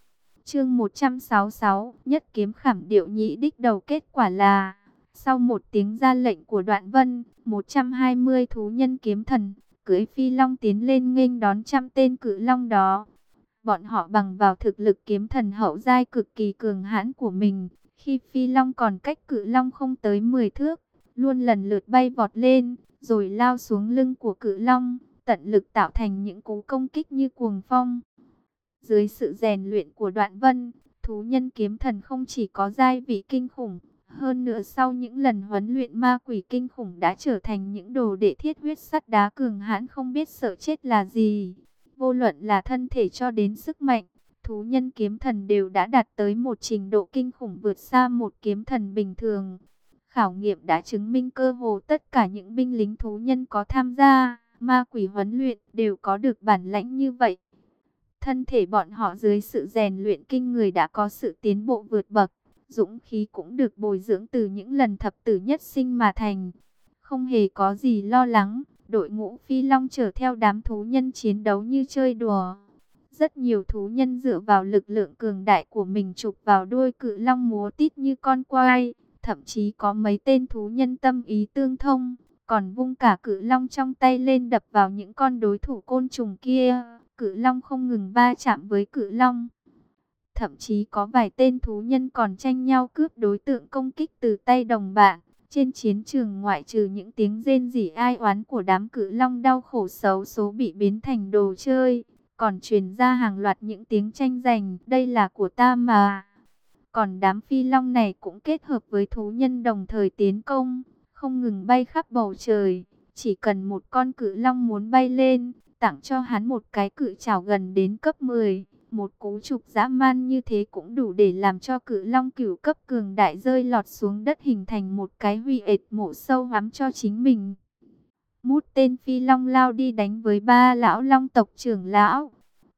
Chương 166 Nhất kiếm khảm điệu nhị đích đầu kết quả là sau một tiếng ra lệnh của đoạn vân 120 thú nhân kiếm thần Cưới phi long tiến lên nghênh đón trăm tên cự long đó Bọn họ bằng vào thực lực kiếm thần hậu giai cực kỳ cường hãn của mình Khi phi long còn cách cự long không tới 10 thước Luôn lần lượt bay vọt lên Rồi lao xuống lưng của cự long tận lực tạo thành những cú công kích như cuồng phong. Dưới sự rèn luyện của đoạn vân, thú nhân kiếm thần không chỉ có giai vị kinh khủng, hơn nữa sau những lần huấn luyện ma quỷ kinh khủng đã trở thành những đồ đệ thiết huyết sắt đá cường hãn không biết sợ chết là gì. Vô luận là thân thể cho đến sức mạnh, thú nhân kiếm thần đều đã đạt tới một trình độ kinh khủng vượt xa một kiếm thần bình thường. Khảo nghiệm đã chứng minh cơ hồ tất cả những binh lính thú nhân có tham gia ma quỷ huấn luyện đều có được bản lãnh như vậy. Thân thể bọn họ dưới sự rèn luyện kinh người đã có sự tiến bộ vượt bậc, dũng khí cũng được bồi dưỡng từ những lần thập tử nhất sinh mà thành. Không hề có gì lo lắng, đội ngũ phi long chở theo đám thú nhân chiến đấu như chơi đùa. Rất nhiều thú nhân dựa vào lực lượng cường đại của mình chụp vào đuôi cự long múa tít như con quay, thậm chí có mấy tên thú nhân tâm ý tương thông, còn vung cả cự long trong tay lên đập vào những con đối thủ côn trùng kia. Cự long không ngừng va chạm với cự long. Thậm chí có vài tên thú nhân còn tranh nhau cướp đối tượng công kích từ tay đồng bạn. Trên chiến trường ngoại trừ những tiếng rên rỉ ai oán của đám cự long đau khổ xấu số bị biến thành đồ chơi, còn truyền ra hàng loạt những tiếng tranh giành, đây là của ta mà. Còn đám phi long này cũng kết hợp với thú nhân đồng thời tiến công, không ngừng bay khắp bầu trời. Chỉ cần một con cự long muốn bay lên, tặng cho hắn một cái cự trảo gần đến cấp 10. Một cú trục dã man như thế cũng đủ để làm cho cự long cửu cấp cường đại rơi lọt xuống đất hình thành một cái huy ệt mộ sâu hắm cho chính mình. Mút tên phi long lao đi đánh với ba lão long tộc trưởng lão.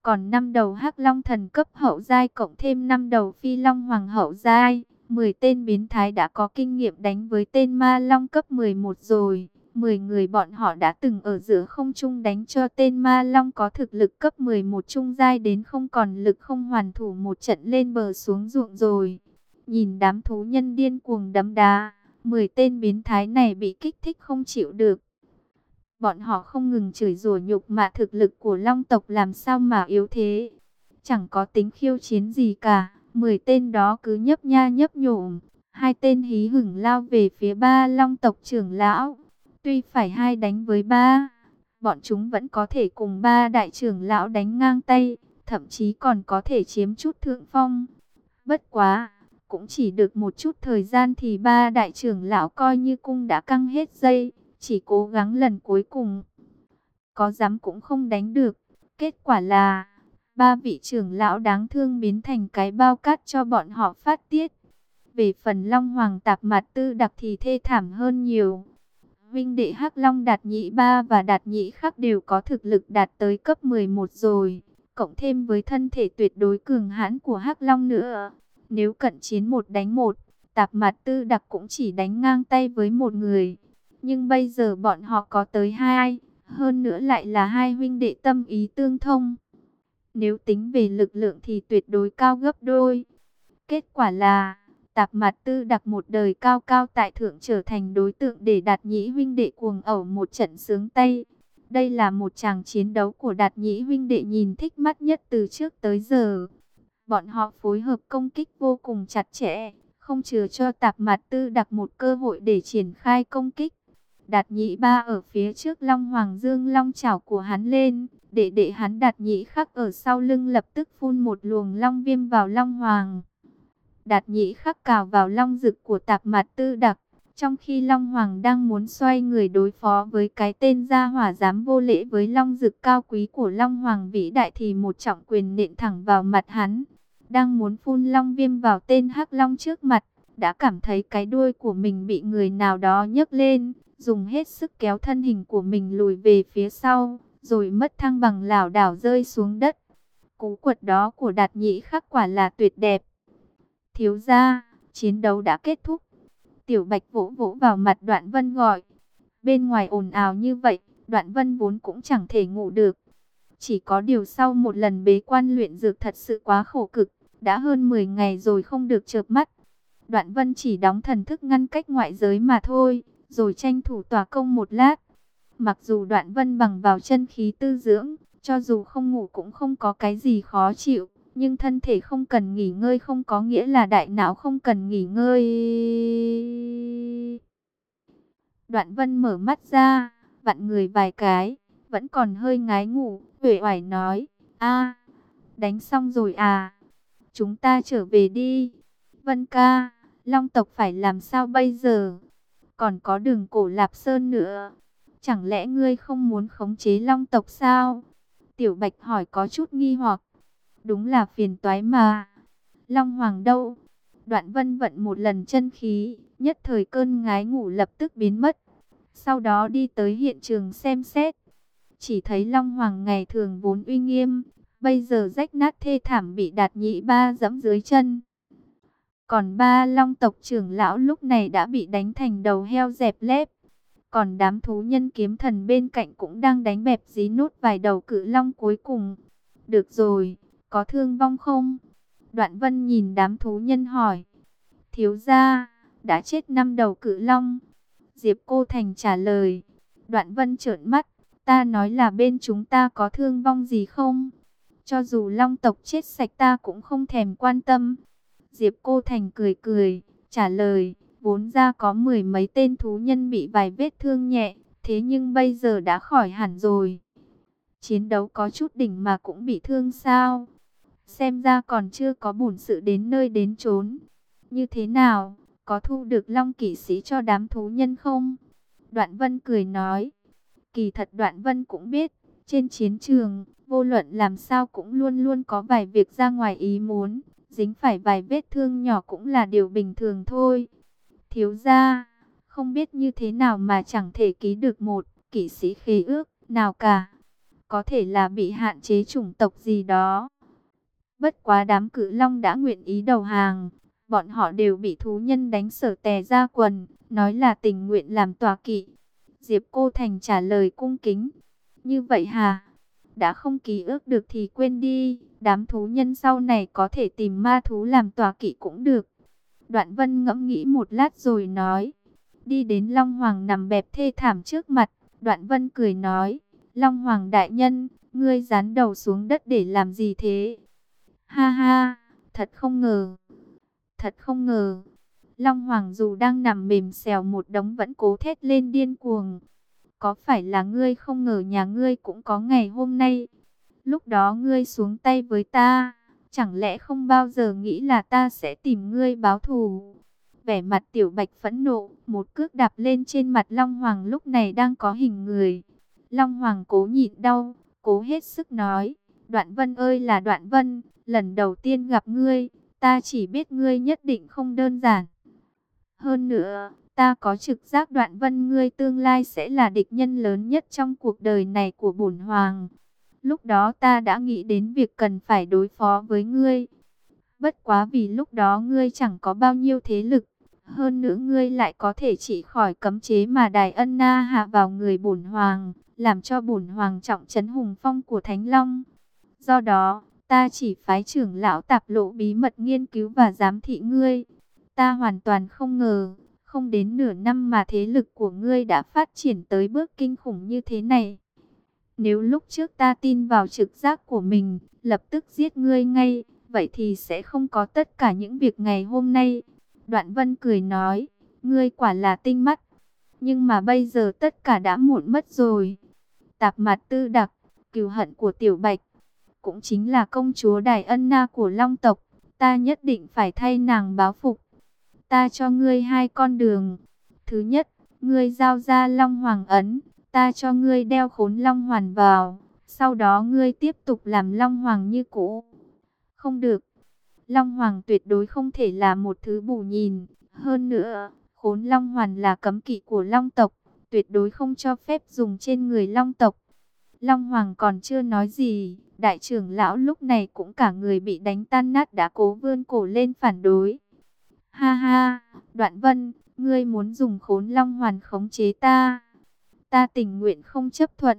Còn năm đầu hắc long thần cấp hậu giai cộng thêm năm đầu phi long hoàng hậu giai 10 tên biến thái đã có kinh nghiệm đánh với tên ma long cấp 11 rồi. 10 người bọn họ đã từng ở giữa không trung đánh cho tên ma long có thực lực cấp 11 trung giai đến không còn lực không hoàn thủ một trận lên bờ xuống ruộng rồi. Nhìn đám thú nhân điên cuồng đấm đá, 10 tên biến thái này bị kích thích không chịu được. Bọn họ không ngừng chửi rủa nhục mà thực lực của long tộc làm sao mà yếu thế. Chẳng có tính khiêu chiến gì cả. Mười tên đó cứ nhấp nha nhấp nhổm, hai tên hí hửng lao về phía ba long tộc trưởng lão. Tuy phải hai đánh với ba, bọn chúng vẫn có thể cùng ba đại trưởng lão đánh ngang tay, thậm chí còn có thể chiếm chút thượng phong. Bất quá, cũng chỉ được một chút thời gian thì ba đại trưởng lão coi như cung đã căng hết dây, chỉ cố gắng lần cuối cùng. Có dám cũng không đánh được, kết quả là ba vị trưởng lão đáng thương biến thành cái bao cát cho bọn họ phát tiết. Về phần Long Hoàng tạp mặt tư đặc thì thê thảm hơn nhiều. Huynh đệ Hắc Long Đạt Nhị Ba và Đạt Nhị Khắc đều có thực lực đạt tới cấp 11 rồi, cộng thêm với thân thể tuyệt đối cường hãn của Hắc Long nữa. Nếu cận chiến một đánh một, Tạp Mạt Tư Đặc cũng chỉ đánh ngang tay với một người. Nhưng bây giờ bọn họ có tới hai, hơn nữa lại là hai huynh đệ tâm ý tương thông. Nếu tính về lực lượng thì tuyệt đối cao gấp đôi. Kết quả là, tạp mặt tư đặc một đời cao cao tại thượng trở thành đối tượng để đạt nhĩ huynh đệ cuồng ẩu một trận sướng tay. Đây là một tràng chiến đấu của đạt nhĩ huynh đệ nhìn thích mắt nhất từ trước tới giờ. Bọn họ phối hợp công kích vô cùng chặt chẽ, không chừa cho tạp mặt tư đặc một cơ hội để triển khai công kích. Đạt nhĩ ba ở phía trước Long Hoàng Dương Long chảo của hắn lên, để đệ hắn đạt nhĩ khắc ở sau lưng lập tức phun một luồng long viêm vào Long Hoàng. Đạt nhĩ khắc cào vào long rực của tạp mặt tư đặc, trong khi Long Hoàng đang muốn xoay người đối phó với cái tên gia hỏa dám vô lễ với long dực cao quý của Long Hoàng vĩ đại thì một trọng quyền nện thẳng vào mặt hắn. Đang muốn phun long viêm vào tên hắc long trước mặt, đã cảm thấy cái đuôi của mình bị người nào đó nhấc lên, dùng hết sức kéo thân hình của mình lùi về phía sau, rồi mất thăng bằng lảo đảo rơi xuống đất. Cú quật đó của đạt nhĩ khắc quả là tuyệt đẹp. Thiếu gia, chiến đấu đã kết thúc. Tiểu Bạch vỗ vỗ vào mặt Đoạn Vân gọi. Bên ngoài ồn ào như vậy, Đoạn Vân vốn cũng chẳng thể ngủ được. Chỉ có điều sau một lần bế quan luyện dược thật sự quá khổ cực, đã hơn 10 ngày rồi không được chợp mắt. Đoạn Vân chỉ đóng thần thức ngăn cách ngoại giới mà thôi, rồi tranh thủ tỏa công một lát. Mặc dù Đoạn Vân bằng vào chân khí tư dưỡng, cho dù không ngủ cũng không có cái gì khó chịu. Nhưng thân thể không cần nghỉ ngơi không có nghĩa là đại não không cần nghỉ ngơi. Đoạn vân mở mắt ra, vặn người vài cái, vẫn còn hơi ngái ngủ, huệ oải nói, a đánh xong rồi à, chúng ta trở về đi. Vân ca, Long tộc phải làm sao bây giờ? Còn có đường cổ Lạp Sơn nữa. Chẳng lẽ ngươi không muốn khống chế Long tộc sao? Tiểu Bạch hỏi có chút nghi hoặc. Đúng là phiền toái mà. Long Hoàng đâu? Đoạn vân vận một lần chân khí, nhất thời cơn ngái ngủ lập tức biến mất. Sau đó đi tới hiện trường xem xét. Chỉ thấy Long Hoàng ngày thường vốn uy nghiêm, bây giờ rách nát thê thảm bị đạt nhị ba dẫm dưới chân. Còn ba long tộc trưởng lão lúc này đã bị đánh thành đầu heo dẹp lép. Còn đám thú nhân kiếm thần bên cạnh cũng đang đánh bẹp dí nút vài đầu cự long cuối cùng. Được rồi, có thương vong không? Đoạn vân nhìn đám thú nhân hỏi. Thiếu gia, đã chết năm đầu cự long. Diệp Cô Thành trả lời. Đoạn vân trợn mắt, ta nói là bên chúng ta có thương vong gì không? Cho dù long tộc chết sạch ta cũng không thèm quan tâm. Diệp Cô Thành cười cười, trả lời, vốn ra có mười mấy tên thú nhân bị vài vết thương nhẹ, thế nhưng bây giờ đã khỏi hẳn rồi. Chiến đấu có chút đỉnh mà cũng bị thương sao? Xem ra còn chưa có bổn sự đến nơi đến chốn. Như thế nào, có thu được long kỵ sĩ cho đám thú nhân không? Đoạn Vân cười nói. Kỳ thật Đoạn Vân cũng biết, trên chiến trường, vô luận làm sao cũng luôn luôn có vài việc ra ngoài ý muốn. Dính phải vài vết thương nhỏ cũng là điều bình thường thôi. Thiếu ra, không biết như thế nào mà chẳng thể ký được một kỵ sĩ khế ước nào cả. Có thể là bị hạn chế chủng tộc gì đó. Bất quá đám cự long đã nguyện ý đầu hàng. Bọn họ đều bị thú nhân đánh sở tè ra quần, nói là tình nguyện làm tòa kỵ. Diệp Cô Thành trả lời cung kính. Như vậy hà? Đã không ký ước được thì quên đi. Đám thú nhân sau này có thể tìm ma thú làm tòa kỵ cũng được. Đoạn vân ngẫm nghĩ một lát rồi nói. Đi đến Long Hoàng nằm bẹp thê thảm trước mặt. Đoạn vân cười nói. Long Hoàng đại nhân, ngươi dán đầu xuống đất để làm gì thế? Ha ha, thật không ngờ. Thật không ngờ. Long Hoàng dù đang nằm mềm xèo một đống vẫn cố thét lên điên cuồng. Có phải là ngươi không ngờ nhà ngươi cũng có ngày hôm nay? Lúc đó ngươi xuống tay với ta, chẳng lẽ không bao giờ nghĩ là ta sẽ tìm ngươi báo thù? Vẻ mặt tiểu bạch phẫn nộ, một cước đạp lên trên mặt Long Hoàng lúc này đang có hình người. Long Hoàng cố nhịn đau, cố hết sức nói, Đoạn Vân ơi là Đoạn Vân, lần đầu tiên gặp ngươi, ta chỉ biết ngươi nhất định không đơn giản. Hơn nữa, Ta có trực giác đoạn vân ngươi tương lai sẽ là địch nhân lớn nhất trong cuộc đời này của bổn hoàng. Lúc đó ta đã nghĩ đến việc cần phải đối phó với ngươi. Bất quá vì lúc đó ngươi chẳng có bao nhiêu thế lực. Hơn nữa ngươi lại có thể chỉ khỏi cấm chế mà Đài Ân Na hạ vào người bổn hoàng, làm cho bổn hoàng trọng trấn hùng phong của Thánh Long. Do đó, ta chỉ phái trưởng lão tạp lộ bí mật nghiên cứu và giám thị ngươi. Ta hoàn toàn không ngờ, không đến nửa năm mà thế lực của ngươi đã phát triển tới bước kinh khủng như thế này. Nếu lúc trước ta tin vào trực giác của mình, lập tức giết ngươi ngay, vậy thì sẽ không có tất cả những việc ngày hôm nay. Đoạn vân cười nói, ngươi quả là tinh mắt, nhưng mà bây giờ tất cả đã muộn mất rồi. Tạp mặt tư đặc, cừu hận của tiểu bạch, cũng chính là công chúa Đài Ân Na của Long tộc, ta nhất định phải thay nàng báo phục. Ta cho ngươi hai con đường. Thứ nhất, ngươi giao ra Long Hoàng ấn, ta cho ngươi đeo khốn Long Hoàn vào, sau đó ngươi tiếp tục làm Long Hoàng như cũ. Không được. Long Hoàng tuyệt đối không thể là một thứ bù nhìn, hơn nữa, khốn Long Hoàn là cấm kỵ của Long tộc, tuyệt đối không cho phép dùng trên người Long tộc. Long Hoàng còn chưa nói gì, đại trưởng lão lúc này cũng cả người bị đánh tan nát đã cố vươn cổ lên phản đối. Ha ha, đoạn vân, ngươi muốn dùng khốn Long Hoàn khống chế ta. Ta tình nguyện không chấp thuận.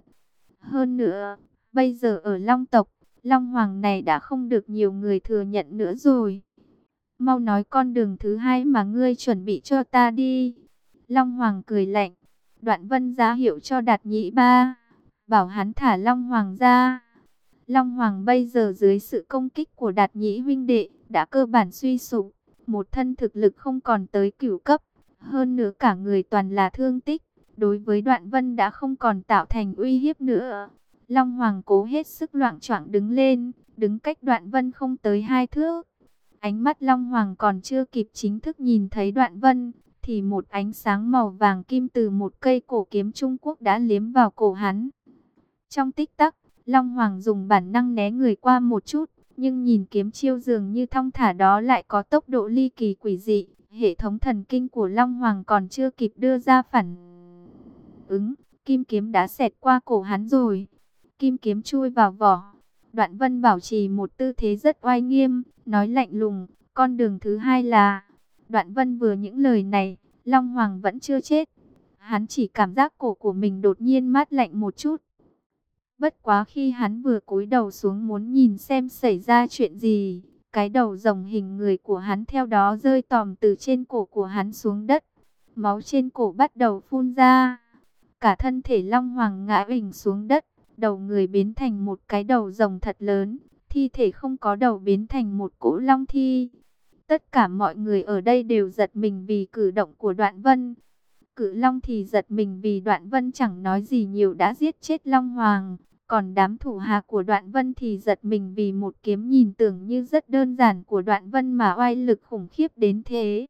Hơn nữa, bây giờ ở Long tộc, Long Hoàng này đã không được nhiều người thừa nhận nữa rồi. Mau nói con đường thứ hai mà ngươi chuẩn bị cho ta đi. Long Hoàng cười lạnh. Đoạn vân giá hiệu cho đạt nhị ba. Bảo hắn thả Long Hoàng ra. Long Hoàng bây giờ dưới sự công kích của đạt nhĩ huynh đệ, đã cơ bản suy sụp. Một thân thực lực không còn tới cửu cấp. Hơn nữa cả người toàn là thương tích. Đối với đoạn vân đã không còn tạo thành uy hiếp nữa. Long Hoàng cố hết sức loạn choạng đứng lên, đứng cách đoạn vân không tới hai thước. Ánh mắt Long Hoàng còn chưa kịp chính thức nhìn thấy đoạn vân, thì một ánh sáng màu vàng kim từ một cây cổ kiếm Trung Quốc đã liếm vào cổ hắn. Trong tích tắc, Long Hoàng dùng bản năng né người qua một chút, nhưng nhìn kiếm chiêu dường như thong thả đó lại có tốc độ ly kỳ quỷ dị. Hệ thống thần kinh của Long Hoàng còn chưa kịp đưa ra phản ứng, kim kiếm đã xẹt qua cổ hắn rồi. Kim kiếm chui vào vỏ. Đoạn vân bảo trì một tư thế rất oai nghiêm, nói lạnh lùng, con đường thứ hai là... Đoạn vân vừa những lời này, Long Hoàng vẫn chưa chết. Hắn chỉ cảm giác cổ của mình đột nhiên mát lạnh một chút. Bất quá khi hắn vừa cúi đầu xuống muốn nhìn xem xảy ra chuyện gì, cái đầu rồng hình người của hắn theo đó rơi tòm từ trên cổ của hắn xuống đất. Máu trên cổ bắt đầu phun ra. Cả thân thể Long Hoàng ngã bình xuống đất đầu người biến thành một cái đầu rồng thật lớn, thi thể không có đầu biến thành một cỗ long thi. Tất cả mọi người ở đây đều giật mình vì cử động của đoạn vân. Cử long thì giật mình vì đoạn vân chẳng nói gì nhiều đã giết chết long hoàng. Còn đám thủ hạ của đoạn vân thì giật mình vì một kiếm nhìn tưởng như rất đơn giản của đoạn vân mà oai lực khủng khiếp đến thế.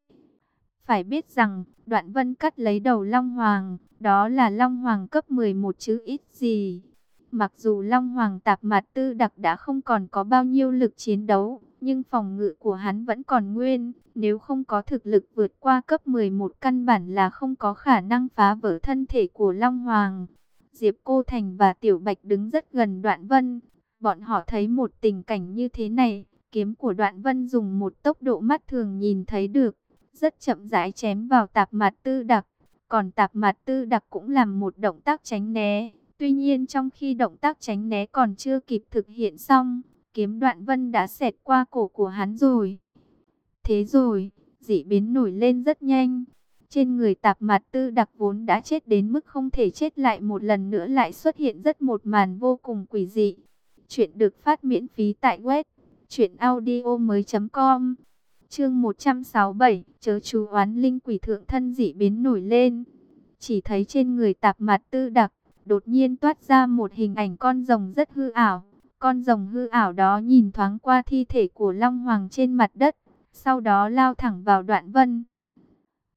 Phải biết rằng, đoạn vân cắt lấy đầu long hoàng, đó là long hoàng cấp 11 chứ ít gì. Mặc dù Long Hoàng tạp mặt tư đặc đã không còn có bao nhiêu lực chiến đấu, nhưng phòng ngự của hắn vẫn còn nguyên. Nếu không có thực lực vượt qua cấp 11 căn bản là không có khả năng phá vỡ thân thể của Long Hoàng. Diệp Cô Thành và Tiểu Bạch đứng rất gần Đoạn Vân. Bọn họ thấy một tình cảnh như thế này, kiếm của Đoạn Vân dùng một tốc độ mắt thường nhìn thấy được. Rất chậm rãi chém vào tạp mặt tư đặc. Còn tạp mặt tư đặc cũng làm một động tác tránh né. Tuy nhiên trong khi động tác tránh né còn chưa kịp thực hiện xong, kiếm đoạn vân đã xẹt qua cổ của hắn rồi. Thế rồi, dị biến nổi lên rất nhanh. Trên người tạp mặt tư đặc vốn đã chết đến mức không thể chết lại một lần nữa lại xuất hiện rất một màn vô cùng quỷ dị. Chuyện được phát miễn phí tại web truyệnaudiomoi.com. Chương 167, chớ chú oán linh quỷ thượng thân dị biến nổi lên. Chỉ thấy trên người tạp mặt tư đặc đột nhiên toát ra một hình ảnh con rồng rất hư ảo. Con rồng hư ảo đó nhìn thoáng qua thi thể của Long Hoàng trên mặt đất, sau đó lao thẳng vào đoạn vân.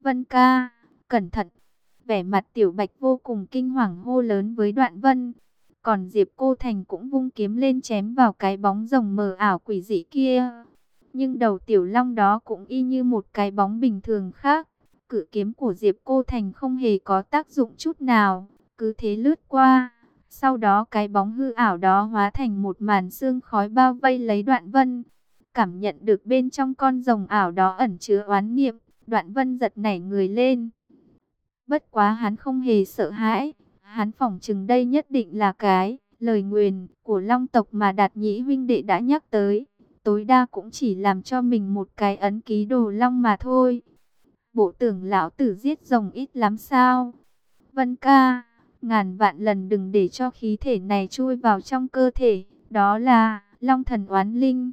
Vân ca, cẩn thận. Vẻ mặt tiểu bạch vô cùng kinh hoàng hô lớn với đoạn vân. Còn Diệp Cô Thành cũng vung kiếm lên chém vào cái bóng rồng mờ ảo quỷ dị kia. Nhưng đầu tiểu long đó cũng y như một cái bóng bình thường khác. Cự kiếm của Diệp Cô Thành không hề có tác dụng chút nào, cứ thế lướt qua. Sau đó cái bóng hư ảo đó hóa thành một màn xương khói bao vây lấy đoạn vân. Cảm nhận được bên trong con rồng ảo đó ẩn chứa oán niệm, đoạn vân giật nảy người lên. Bất quá hắn không hề sợ hãi, hắn phỏng chừng đây nhất định là cái lời nguyền của long tộc mà đạt nhĩ huynh đệ đã nhắc tới. Tối đa cũng chỉ làm cho mình một cái ấn ký đồ long mà thôi. Bộ tưởng lão tử giết rồng ít lắm sao? Vân ca, ngàn vạn lần đừng để cho khí thể này chui vào trong cơ thể. Đó là long thần oán linh.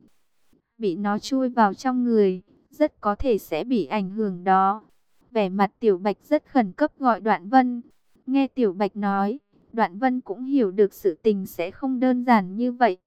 Bị nó chui vào trong người, rất có thể sẽ bị ảnh hưởng đó. Vẻ mặt tiểu bạch rất khẩn cấp gọi đoạn vân. Nghe tiểu bạch nói, đoạn vân cũng hiểu được sự tình sẽ không đơn giản như vậy.